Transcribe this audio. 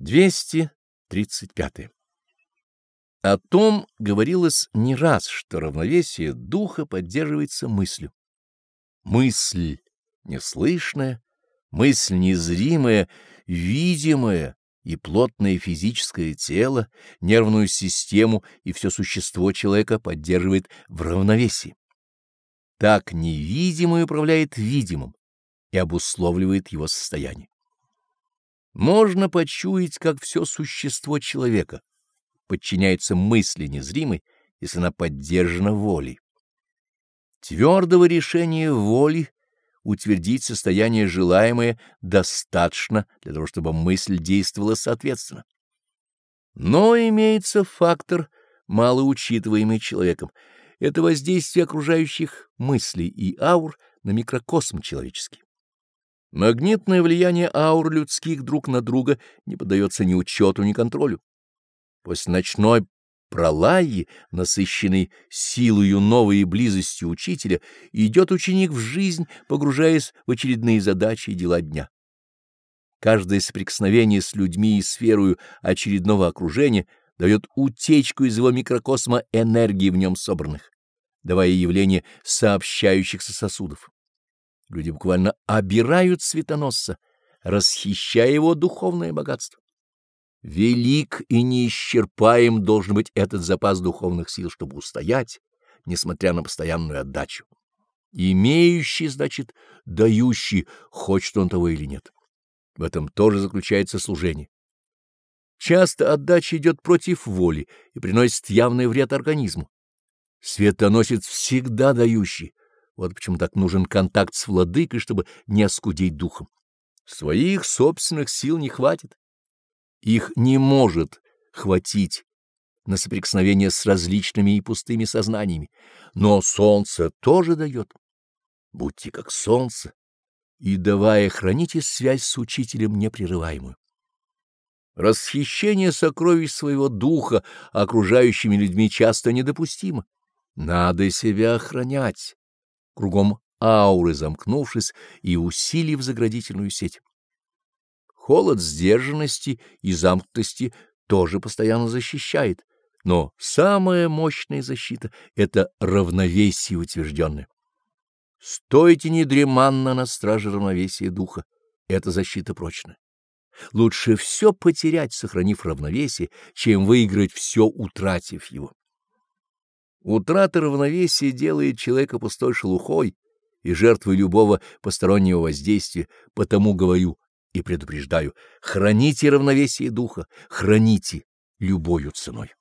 235. О том говорилось не раз, что равновесие духа поддерживается мыслью. Мысль неслышная, мысль незримая, видимая и плотное физическое тело, нервную систему и все существо человека поддерживает в равновесии. Так невидимое управляет видимым и обусловливает его состояние. Можно почуять, как все существо человека подчиняется мысли незримой, если она поддержана волей. Твердого решения воли утвердить состояние желаемое достаточно для того, чтобы мысль действовала соответственно. Но имеется фактор, малоучитываемый человеком. Это воздействие окружающих мыслей и аур на микрокосм человеческий. Магнитное влияние аур людских друг на друга не поддается ни учету, ни контролю. После ночной пролаи, насыщенной силою новой близостью учителя, идет ученик в жизнь, погружаясь в очередные задачи и дела дня. Каждое соприкосновение с людьми и сферою очередного окружения дает утечку из его микрокосма энергии в нем собранных, давая явление сообщающихся сосудов. Люди буквально обирают светоносца, расхищая его духовное богатство. Велик и неисчерпаем должен быть этот запас духовных сил, чтобы устоять, несмотря на постоянную отдачу. Имеющий, значит, дающий, хочет он того или нет. В этом тоже заключается служение. Часто отдача идет против воли и приносит явный вред организму. Светоносец всегда дающий, вот почему так нужен контакт с владыкой, чтобы не оскудеть духом. Своих собственных сил не хватит. Их не может хватить на соприкосновение с различными и пустыми сознаниями. Но солнце тоже дает. Будьте как солнце, и, давая, храните связь с учителем непрерываемую. Расхищение сокровищ своего духа окружающими людьми часто недопустимо. Надо себя охранять кругом ауры замкнувшись и усилив заградительную сеть. Холод сдержанности и замкнутости тоже постоянно защищает, но самая мощная защита — это равновесие утвержденное. Стойте недреманно на страже равновесия духа, это защита прочная. Лучше все потерять, сохранив равновесие, чем выиграть все, утратив его. Утрата равновесия делает человека пустой шелухой и жертвой любого постороннего воздействия, потому говорю и предупреждаю, храните равновесие духа, храните любою ценой.